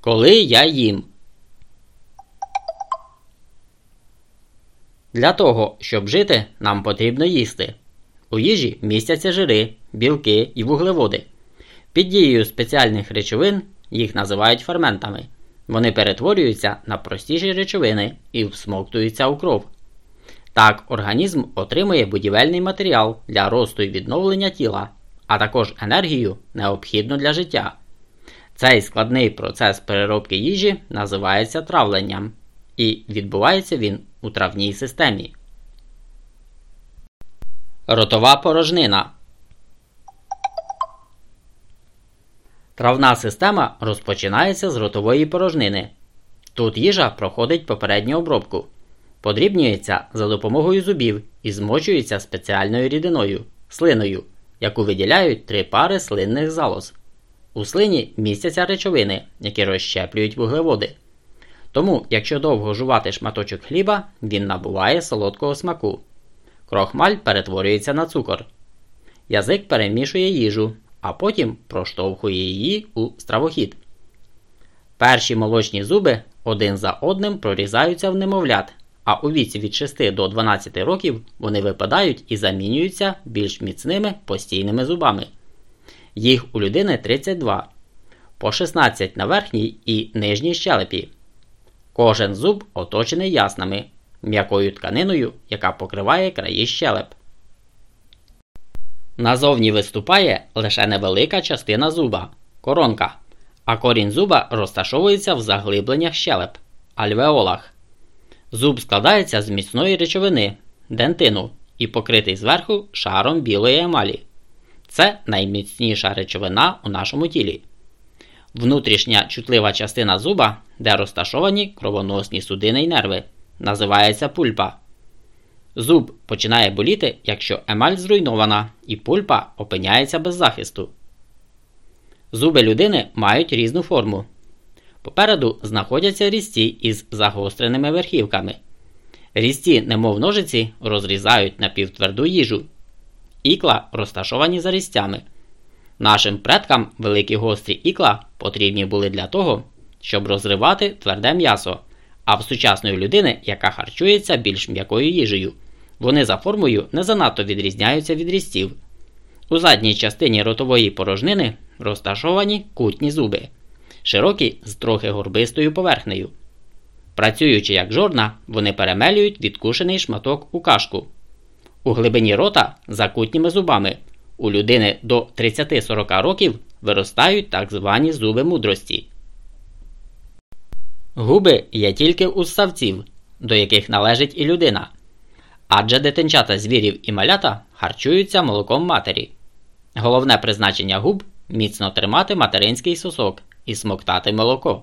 Коли я їм. Для того, щоб жити, нам потрібно їсти. У їжі містяться жири, білки і вуглеводи. Під дією спеціальних речовин їх називають ферментами. Вони перетворюються на простіші речовини і всмоктуються у кров. Так, організм отримує будівельний матеріал для росту і відновлення тіла, а також енергію, необхідну для життя. Цей складний процес переробки їжі називається травленням, і відбувається він у травній системі. Ротова порожнина. Травна система розпочинається з ротової порожнини. Тут їжа проходить попередню обробку, подрібнюється за допомогою зубів і змочується спеціальною рідиною слиною, яку виділяють три пари слинних залоз. У слині містяться речовини, які розщеплюють вуглеводи. Тому, якщо довго жувати шматочок хліба, він набуває солодкого смаку. Крохмаль перетворюється на цукор. Язик перемішує їжу, а потім проштовхує її у стравохід. Перші молочні зуби один за одним прорізаються в немовлят, а у віці від 6 до 12 років вони випадають і замінюються більш міцними постійними зубами. Їх у людини 32, по 16 на верхній і нижній щелепі. Кожен зуб оточений яснами, м'якою тканиною, яка покриває краї щелеп. Назовні виступає лише невелика частина зуба коронка, а корінь зуба розташовується в заглибленнях щелеп альвеолах. Зуб складається з міцної речовини дентину і покритий зверху шаром білої емалі. Це найміцніша речовина у нашому тілі. Внутрішня чутлива частина зуба, де розташовані кровоносні судини й нерви, називається пульпа. Зуб починає боліти, якщо емаль зруйнована і пульпа опиняється без захисту. Зуби людини мають різну форму. Попереду знаходяться різці із загостреними верхівками. Різці, немов ножиці, розрізають напівтверду їжу. Ікла розташовані за різцями. Нашим предкам великі гострі ікла потрібні були для того, щоб розривати тверде м'ясо, а в сучасної людини, яка харчується більш м'якою їжею, вони за формою не занадто відрізняються від різців. У задній частині ротової порожнини розташовані кутні зуби, широкі з трохи горбистою поверхнею. Працюючи як жорна, вони перемелюють відкушений шматок у кашку. У глибині рота за кутніми зубами. У людини до 30-40 років виростають так звані зуби мудрості. Губи є тільки у ссавців, до яких належить і людина. Адже дитинчата звірів і малята харчуються молоком матері. Головне призначення губ міцно тримати материнський сосок і смоктати молоко.